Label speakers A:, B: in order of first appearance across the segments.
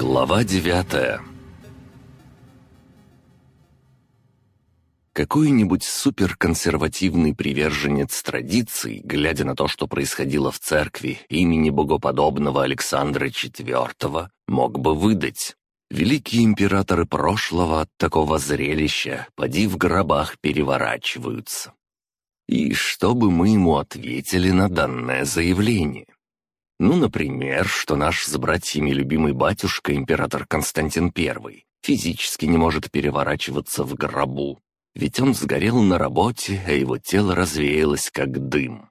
A: Глава девятая Какой-нибудь суперконсервативный приверженец традиций, глядя на то, что происходило в церкви имени богоподобного Александра IV, мог бы выдать. Великие императоры прошлого от такого зрелища, поди в гробах переворачиваются. И что бы мы ему ответили на данное заявление? Ну, например, что наш с братьями любимый батюшка, император Константин I, физически не может переворачиваться в гробу, ведь он сгорел на работе, а его тело развеялось как дым.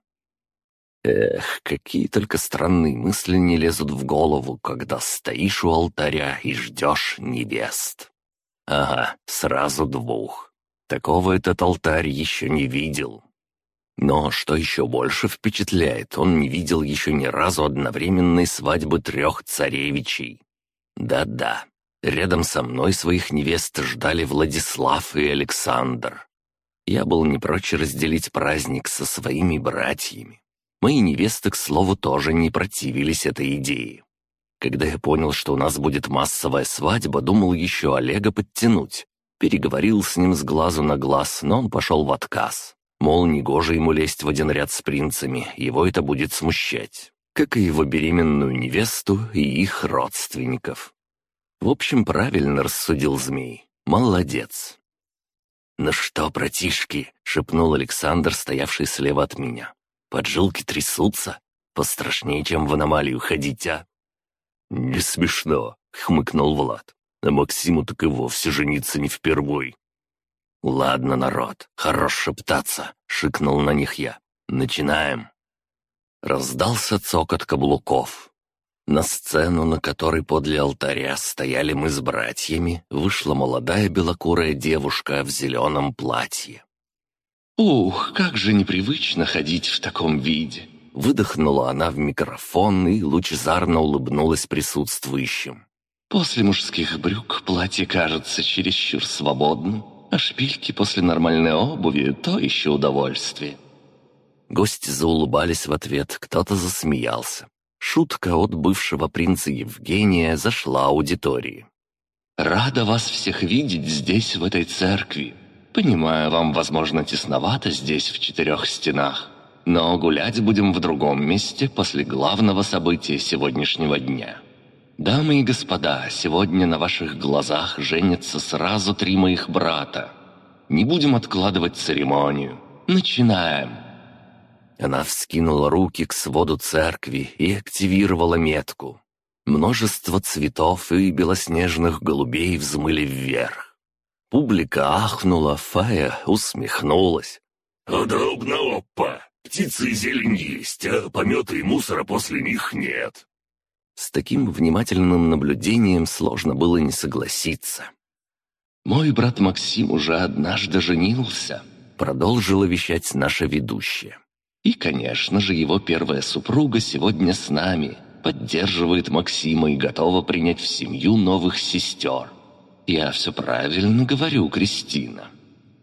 A: Эх, какие только странные мысли не лезут в голову, когда стоишь у алтаря и ждешь невест. Ага, сразу двух. Такого этот алтарь еще не видел. Но что еще больше впечатляет, он не видел еще ни разу одновременной свадьбы трех царевичей. Да-да, рядом со мной своих невест ждали Владислав и Александр. Я был не прочь разделить праздник со своими братьями. Мои невесты, к слову, тоже не противились этой идее. Когда я понял, что у нас будет массовая свадьба, думал еще Олега подтянуть. Переговорил с ним с глазу на глаз, но он пошел в отказ. Мол, негоже ему лезть в один ряд с принцами, его это будет смущать. Как и его беременную невесту и их родственников. В общем, правильно рассудил змей. Молодец. «Ну что, братишки?» — шепнул Александр, стоявший слева от меня. «Поджилки трясутся? Пострашнее, чем в аномалию ходить, а?» «Не смешно», — хмыкнул Влад. «А Максиму так и вовсе жениться не впервой. «Ладно, народ, хорош шептаться», — шикнул на них я. «Начинаем». Раздался цокот каблуков. На сцену, на которой подле алтаря стояли мы с братьями, вышла молодая белокурая девушка в зеленом платье. «Ух, как же непривычно ходить в таком виде!» Выдохнула она в микрофон и лучезарно улыбнулась присутствующим. «После мужских брюк платье кажется чересчур свободным, а шпильки после нормальной обуви — то еще удовольствие». Гости заулыбались в ответ, кто-то засмеялся. Шутка от бывшего принца Евгения зашла аудитории. «Рада вас всех видеть здесь, в этой церкви. Понимаю, вам, возможно, тесновато здесь, в четырех стенах, но гулять будем в другом месте после главного события сегодняшнего дня». «Дамы и господа, сегодня на ваших глазах женятся сразу три моих брата. Не будем откладывать церемонию. Начинаем!» Она вскинула руки к своду церкви и активировала метку. Множество цветов и белоснежных голубей взмыли вверх. Публика ахнула, Фая усмехнулась.
B: «Удобно, опа! Птицы и зелень есть, а помета и мусора после них нет.
A: С таким внимательным наблюдением сложно было не согласиться. «Мой брат Максим уже однажды женился», — продолжила вещать наша ведущая. «И, конечно же, его первая супруга сегодня с нами, поддерживает Максима и готова принять в семью новых сестер. Я все правильно говорю, Кристина».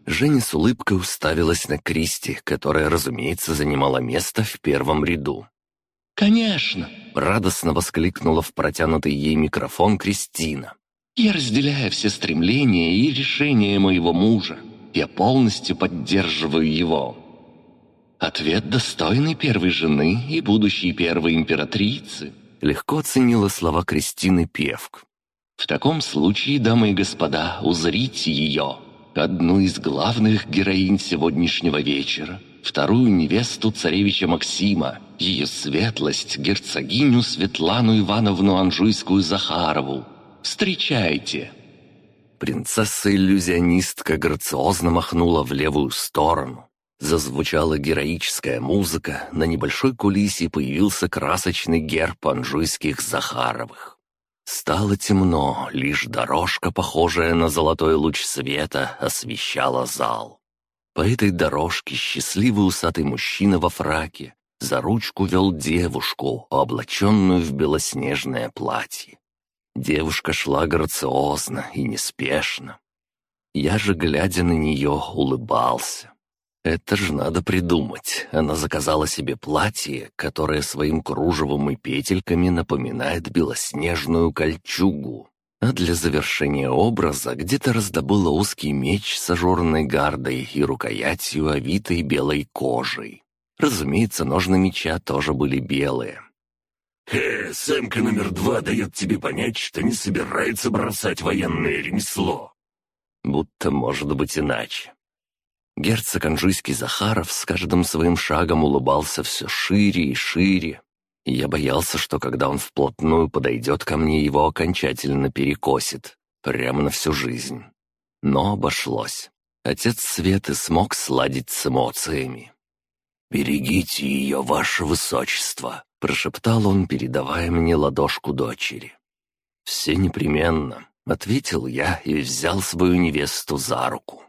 A: Женя с улыбкой уставилась на Кристи, которая, разумеется, занимала место в первом ряду. «Конечно!» — радостно воскликнула в протянутый ей микрофон Кристина. «Я разделяю все стремления и решения моего мужа. Я полностью поддерживаю его». Ответ достойный первой жены и будущей первой императрицы. Легко оценила слова Кристины Певк. В таком случае, дамы и господа, узрите ее, одну из главных героинь сегодняшнего вечера, вторую невесту царевича Максима, ее светлость, герцогиню Светлану Ивановну Анжуйскую-Захарову. Встречайте!» Принцесса-иллюзионистка грациозно махнула в левую сторону. Зазвучала героическая музыка, на небольшой кулисе появился красочный герб анжуйских Захаровых. Стало темно, лишь дорожка, похожая на золотой луч света, освещала зал. По этой дорожке счастливый усатый мужчина во фраке за ручку вел девушку, облаченную в белоснежное платье. Девушка шла грациозно и неспешно. Я же, глядя на нее, улыбался. Это ж надо придумать. Она заказала себе платье, которое своим кружевом и петельками напоминает белоснежную кольчугу. А для завершения образа где-то раздобыла узкий меч с ажурной гардой и рукоятью, овитой белой кожей. Разумеется, ножны меча тоже были белые.
B: «Э, Сэмка номер два дает тебе понять, что не собирается бросать военное ремесло».
A: Будто может быть иначе. Герцог Анжуйский Захаров с каждым своим шагом улыбался все шире и шире, я боялся, что когда он вплотную подойдет ко мне, его окончательно перекосит, прямо на всю жизнь. Но обошлось. Отец Светы смог сладить с эмоциями. «Берегите ее, ваше высочество», — прошептал он, передавая мне ладошку дочери. «Все непременно», — ответил я и взял свою невесту за руку.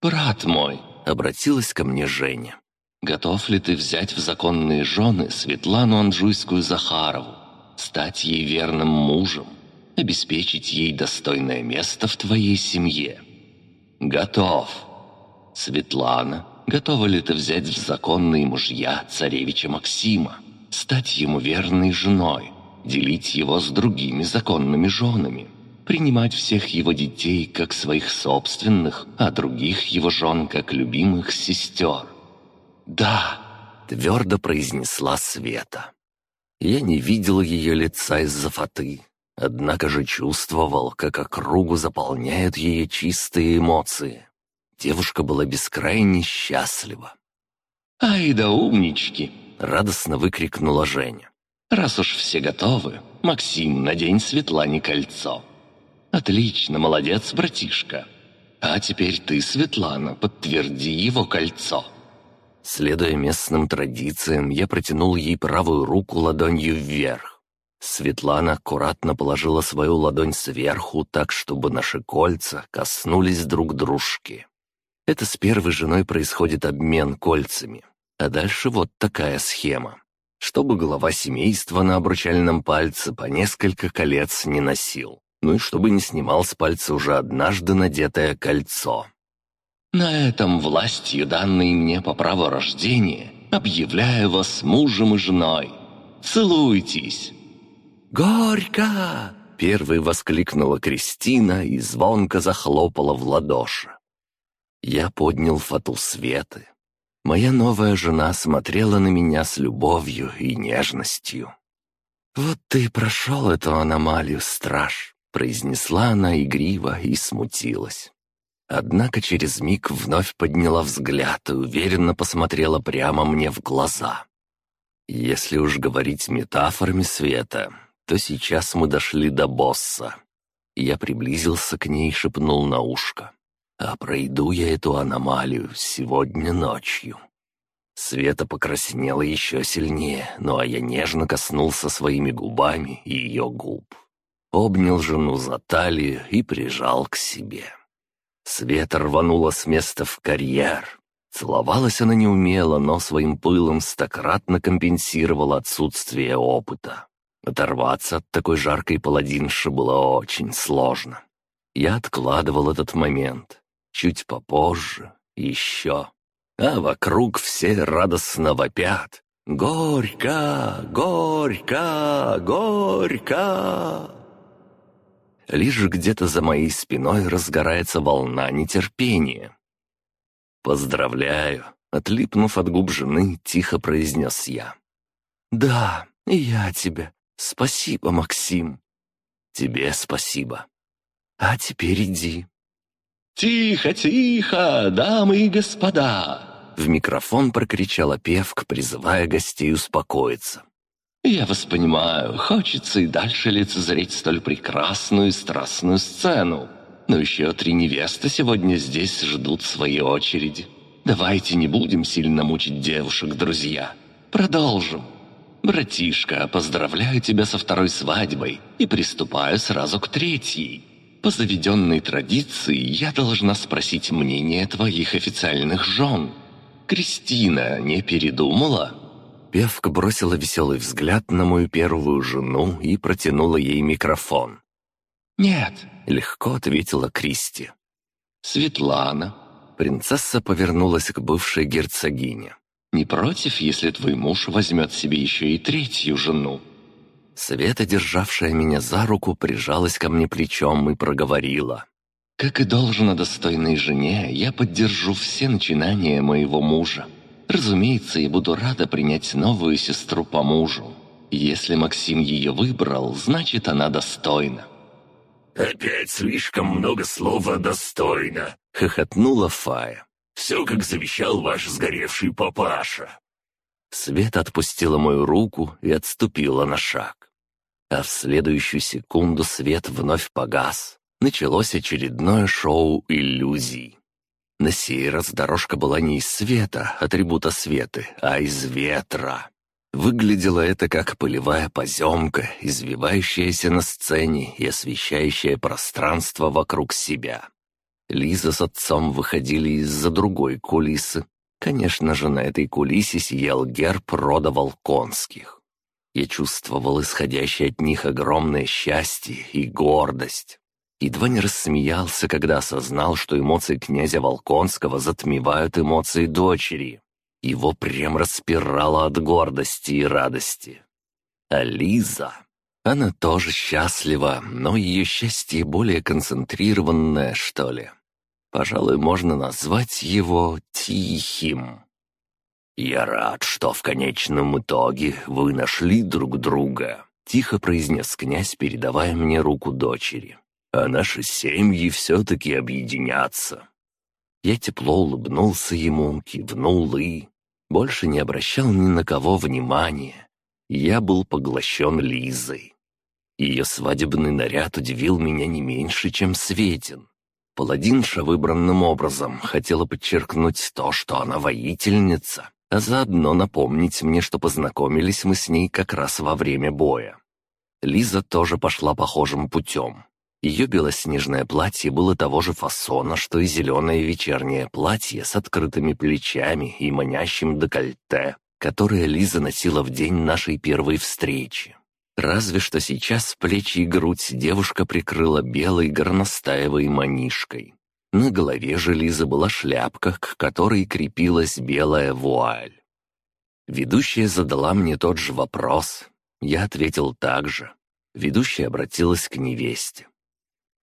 A: «Брат мой», — обратилась ко мне Женя, — «готов ли ты взять в законные жены Светлану Анжуйскую Захарову, стать ей верным мужем, обеспечить ей достойное место в твоей семье?» «Готов. Светлана, готова ли ты взять в законные мужья царевича Максима, стать ему верной женой, делить его с другими законными женами, принимать всех его детей как своих собственных, а других его жен как любимых сестер? «Да», — твердо произнесла Света. Я не видел ее лица из-за фаты, однако же чувствовал, как округу заполняют ее чистые эмоции. Девушка была бескрайне счастлива. «Ай да умнички!» — радостно выкрикнула Женя. «Раз уж все готовы, Максим, надень Светлане кольцо». «Отлично, молодец, братишка. А теперь ты, Светлана, подтверди его кольцо». Следуя местным традициям, я протянул ей правую руку ладонью вверх. Светлана аккуратно положила свою ладонь сверху, так, чтобы наши кольца коснулись друг дружки. Это с первой женой происходит обмен кольцами. А дальше вот такая схема. Чтобы глава семейства на обручальном пальце по несколько колец не носил. Ну и чтобы не снимал с пальца уже однажды надетое кольцо. На этом властью, данной мне по праву рождения, объявляю вас мужем и женой. Целуйтесь!» «Горько!» — первой воскликнула Кристина и звонко захлопала в ладоши. Я поднял фату Светы. Моя новая жена смотрела на меня с любовью и нежностью. «Вот ты и прошел эту аномалию, страж», — произнесла она игриво и смутилась. Однако через миг вновь подняла взгляд и уверенно посмотрела прямо мне в глаза. Если уж говорить метафорами света, то сейчас мы дошли до босса. Я приблизился к ней и шепнул на ушко а пройду я эту аномалию сегодня ночью». Света покраснела еще сильнее, ну а я нежно коснулся своими губами ее губ. Обнял жену за талию и прижал к себе. Света рванула с места в карьер. Целовалась она неумело, но своим пылом стократно компенсировала отсутствие опыта. Оторваться от такой жаркой паладинши было очень сложно. Я откладывал этот момент, чуть попозже, еще. А вокруг все радостно вопят. «Горько! Горько! Горько!» Лишь где-то за моей спиной разгорается волна нетерпения. «Поздравляю!» — отлипнув от губ жены, тихо произнес я. «Да, и я тебе. Спасибо, Максим». «Тебе спасибо. А теперь иди,
C: «Тихо, тихо, дамы и господа!»
A: В микрофон прокричала певка, призывая гостей успокоиться.
C: «Я вас понимаю, хочется и дальше лицезреть столь прекрасную и страстную сцену. Но еще три невесты сегодня здесь ждут своей очереди. Давайте не будем сильно мучить девушек, друзья. Продолжим. Братишка, поздравляю тебя со второй свадьбой и приступаю сразу к третьей. По заведенной традиции я должна спросить мнение твоих официальных жен. Кристина не передумала?»
A: Певка бросила веселый взгляд на мою первую жену и протянула ей микрофон.
C: «Нет», —
A: легко ответила Кристи.
C: «Светлана».
A: Принцесса повернулась к бывшей герцогине.
C: «Не против, если твой муж возьмет себе еще и третью жену?»
A: Света, державшая меня за руку, прижалась ко мне плечом и проговорила.
C: «Как и должно достойной жене, я поддержу все начинания моего мужа. Разумеется, я буду рада принять новую сестру по мужу. Если Максим ее выбрал, значит, она достойна».
B: «Опять слишком много слова «достойно», —
A: хохотнула Фая.
B: «Все, как завещал ваш сгоревший папаша».
A: Света отпустила мою руку и отступила на шаг. А в следующую секунду свет вновь погас. Началось очередное шоу иллюзий. На сей раз дорожка была не из света, атрибута светы, а из ветра. Выглядело это как полевая поземка, извивающаяся на сцене и освещающая пространство вокруг себя. Лиза с отцом выходили из-за другой кулисы. Конечно же, на этой кулисе сиял герб рода Волконских. Я чувствовал исходящее от них огромное счастье и гордость. Едва не рассмеялся, когда осознал, что эмоции князя Волконского затмевают эмоции дочери. Его прям распирало от гордости и радости. А Лиза... Она тоже счастлива, но ее счастье более концентрированное, что ли. Пожалуй, можно назвать его тихим. «Я рад, что в конечном итоге вы нашли друг друга», — тихо произнес князь, передавая мне руку дочери. «А наши семьи все-таки объединятся». Я тепло улыбнулся ему, кивнул и больше не обращал ни на кого внимания. Я был поглощен Лизой. Ее свадебный наряд удивил меня не меньше, чем Светин. Паладинша выбранным образом хотела подчеркнуть то, что она воительница, а заодно напомнить мне, что познакомились мы с ней как раз во время боя. Лиза тоже пошла похожим путем. Ее белоснежное платье было того же фасона, что и зеленое вечернее платье с открытыми плечами и манящим декольте, которое Лиза носила в день нашей первой встречи. Разве что сейчас плечи и грудь девушка прикрыла белой горностаевой манишкой. На голове же Лизы была шляпка, к которой крепилась белая вуаль. Ведущая задала мне тот же вопрос. Я ответил так же. Ведущая обратилась к невесте.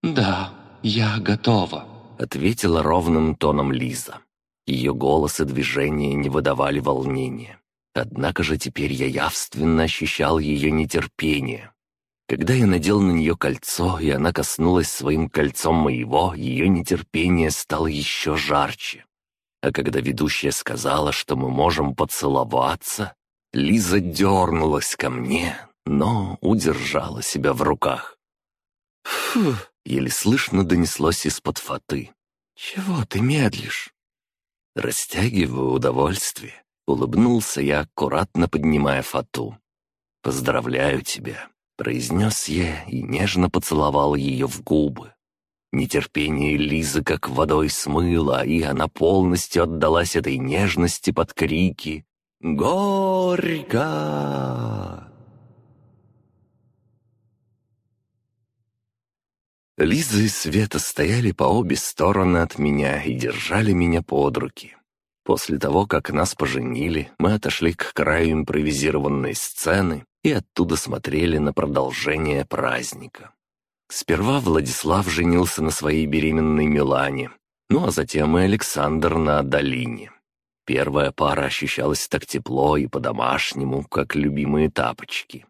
C: «Да, я готова», —
A: ответила ровным тоном Лиза. Ее голос и движения не выдавали волнения. Однако же теперь я явственно ощущал ее нетерпение. Когда я надел на нее кольцо, и она коснулась своим кольцом моего, ее нетерпение стало еще жарче. А когда ведущая сказала, что мы можем поцеловаться, Лиза дернулась ко мне, но удержала себя в руках. «Фу!» — еле слышно донеслось из-под фаты. «Чего ты медлишь?» Растягиваю удовольствие. Улыбнулся я, аккуратно поднимая фату. «Поздравляю тебя», — произнес я и нежно поцеловал ее в губы. Нетерпение Лизы как водой смыло, и она полностью отдалась этой нежности под крики «Горько!». Лиза и Света стояли по обе стороны от меня и держали меня под руки. После того, как нас поженили, мы отошли к краю импровизированной сцены и оттуда смотрели на продолжение праздника. Сперва Владислав женился на своей беременной Милане, ну а затем и Александр на Долине. Первая пара ощущалась так тепло и по-домашнему, как любимые тапочки.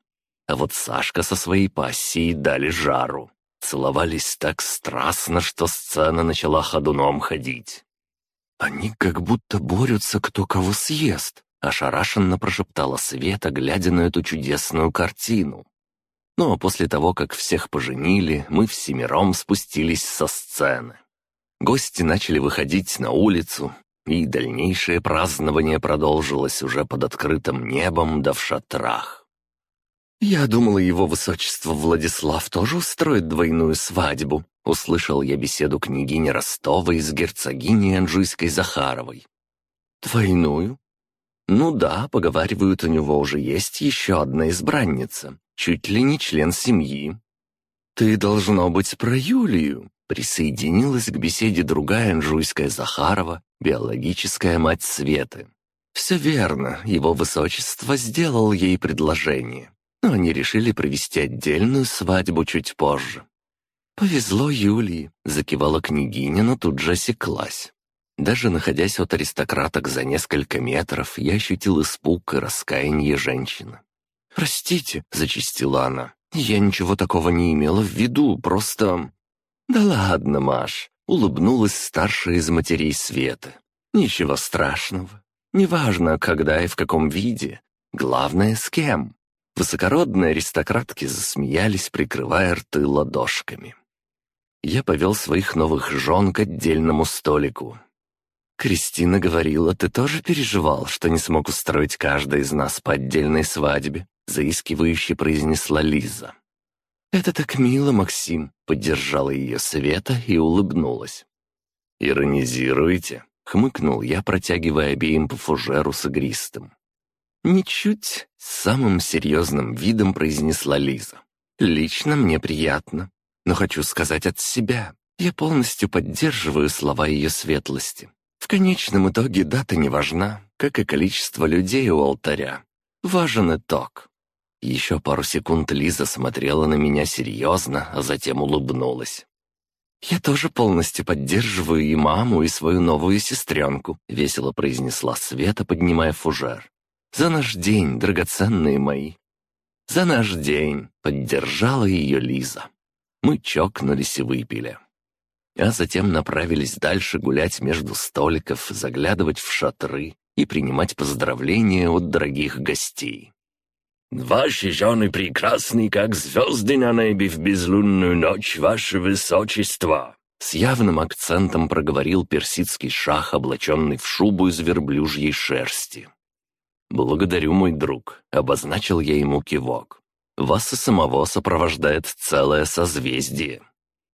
A: А вот Сашка со своей пассией дали жару. Целовались так страстно, что сцена начала ходуном ходить. «Они как будто борются, кто кого съест», — ошарашенно прошептала Света, глядя на эту чудесную картину. Ну а после того, как всех поженили, мы всемиром спустились со сцены. Гости начали выходить на улицу, и дальнейшее празднование продолжилось уже под открытым небом да в шатрах. «Я думала, его высочество Владислав тоже устроит двойную свадьбу», — услышал я беседу княгини Ростовой с герцогиней Анжуйской Захаровой. «Двойную?» «Ну да, поговаривают, у него уже есть еще одна избранница, чуть ли не член семьи». «Ты должно быть про Юлию», — Присоединилась к беседе другая анжуйская Захарова, биологическая мать Светы. Все верно, его высочество сделал ей предложение, но они решили провести отдельную свадьбу чуть позже. «Повезло Юлии», — закивала княгиня, но тут же осеклась. Даже находясь от аристократок за несколько метров, я ощутил испуг и раскаяние женщины. «Простите», — зачистила она, — «я ничего такого не имела в виду, просто...» «Да ладно, Маш», — улыбнулась старшая из матерей Светы. «Ничего страшного. Неважно, когда и в каком виде. Главное, с кем». Высокородные аристократки засмеялись, прикрывая рты ладошками. Я повел своих новых жен к отдельному столику. «Кристина говорила, ты тоже переживал, что не смог устроить каждый из нас по отдельной свадьбе?» — заискивающе произнесла Лиза. «Это так мило, Максим», — поддержала ее Света и улыбнулась.
C: «Иронизируете?» — хмыкнул я, протягивая обеим по фужеру с игристым.
A: «Ничуть», — самым серьезным видом произнесла Лиза. «Лично мне приятно, но хочу сказать от себя. Я полностью поддерживаю слова ее светлости. В конечном итоге дата не важна, как и количество людей у алтаря. Важен итог. Еще пару секунд Лиза смотрела на меня серьезно, а затем улыбнулась. «Я тоже полностью поддерживаю и маму, и свою новую сестренку», — весело произнесла Света, поднимая фужер. «За наш день, драгоценные мои!» «За наш день!» — поддержала ее Лиза. Мы чокнулись и выпили. А затем направились дальше гулять между столиков, заглядывать в шатры и принимать поздравления от дорогих гостей.
B: «Ваши жены прекрасны, как звезды на небе в безлунную ночь, ваше высочество!»
A: С явным акцентом проговорил персидский шах, облаченный в шубу из верблюжьей шерсти. «Благодарю, мой друг», — обозначил я ему кивок. Вас и самого сопровождает целое созвездие.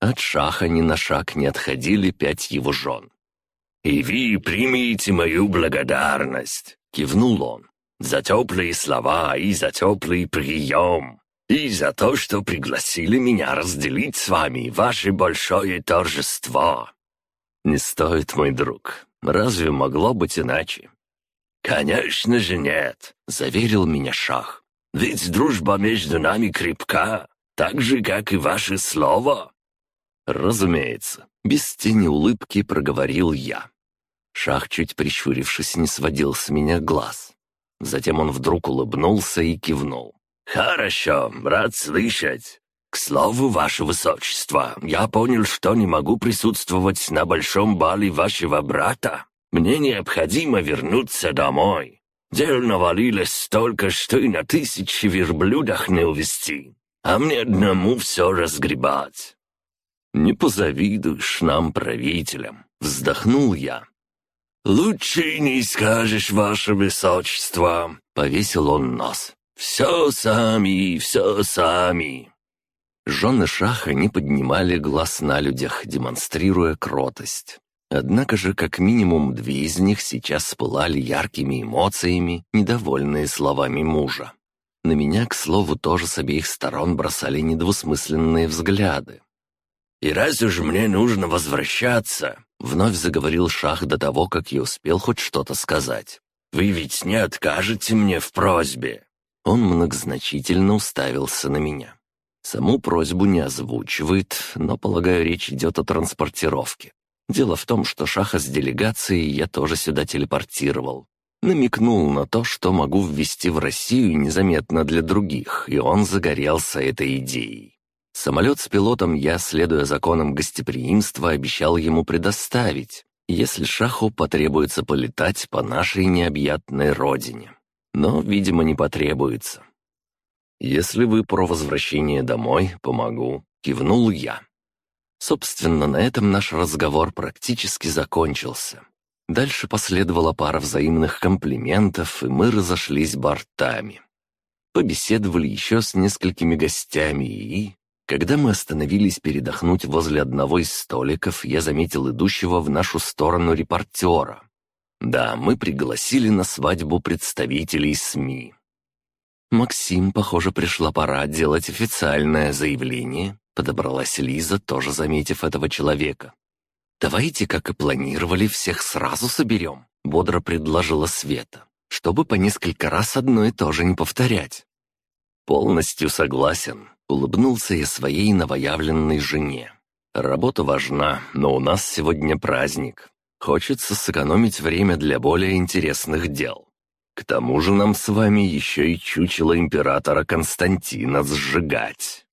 A: От шаха ни на шаг не отходили пять его жен.
B: «И вы примите мою благодарность», — кивнул он, «за теплые слова и за теплый прием, и за то, что пригласили меня разделить с вами ваше большое торжество».
A: «Не стоит, мой друг. Разве могло быть иначе?»
B: «Конечно же нет», — заверил меня Шах. Ведь дружба между нами крепка, так же, как и ваше слово».
A: «Разумеется», — без тени улыбки проговорил я. Шах, чуть прищурившись, не сводил с меня глаз. Затем он вдруг улыбнулся и кивнул.
B: «Хорошо, рад слышать. К слову, ваше высочество, я понял, что не могу присутствовать на большом бале вашего брата. Мне необходимо вернуться домой. Дел навалилось столько, что и на тысячи верблюдах не увести, а мне одному все разгребать».
A: «Не позавидуешь нам, правителям», — вздохнул я.
B: «Лучше не скажешь, ваше высочество», — повесил он нос. «Все сами, все сами».
A: Жены Шаха не поднимали глаз на людях, демонстрируя кротость. Однако же как минимум две из них сейчас спылали яркими эмоциями, недовольные словами мужа. На меня, к слову, тоже с обеих сторон бросали недвусмысленные взгляды.
B: «И раз уж мне нужно возвращаться», — вновь заговорил Шах до того, как я успел хоть что-то сказать. «Вы ведь не откажете мне в просьбе?»
A: Он многозначительно уставился на меня. Саму просьбу не озвучивает, но, полагаю, речь идет о транспортировке. Дело в том, что Шаха с делегацией я тоже сюда телепортировал. Намекнул на то, что могу ввести в Россию незаметно для других, и он загорелся этой идеей. Самолет с пилотом я, следуя законам гостеприимства, обещал ему предоставить, если Шаху потребуется полетать по нашей необъятной родине. Но, видимо, не потребуется. «Если вы про возвращение домой, помогу», — кивнул я. Собственно, на этом наш разговор практически закончился. Дальше последовала пара взаимных комплиментов, и мы разошлись бортами. Побеседовали еще с несколькими гостями, и... Когда мы остановились передохнуть возле одного из столиков, я заметил идущего в нашу сторону репортера. Да, мы пригласили на свадьбу представителей СМИ. «Максим, похоже, пришла пора делать официальное заявление», Подобралась Лиза, тоже заметив этого человека. «Давайте, как и планировали, всех сразу соберем», — бодро предложила Света, «чтобы по несколько раз одно и то же не повторять».
B: «Полностью согласен», — улыбнулся я своей новоявленной жене. «Работа важна, но у нас сегодня праздник. Хочется сэкономить время для более интересных дел. К тому же нам с вами еще и чучело императора Константина сжигать».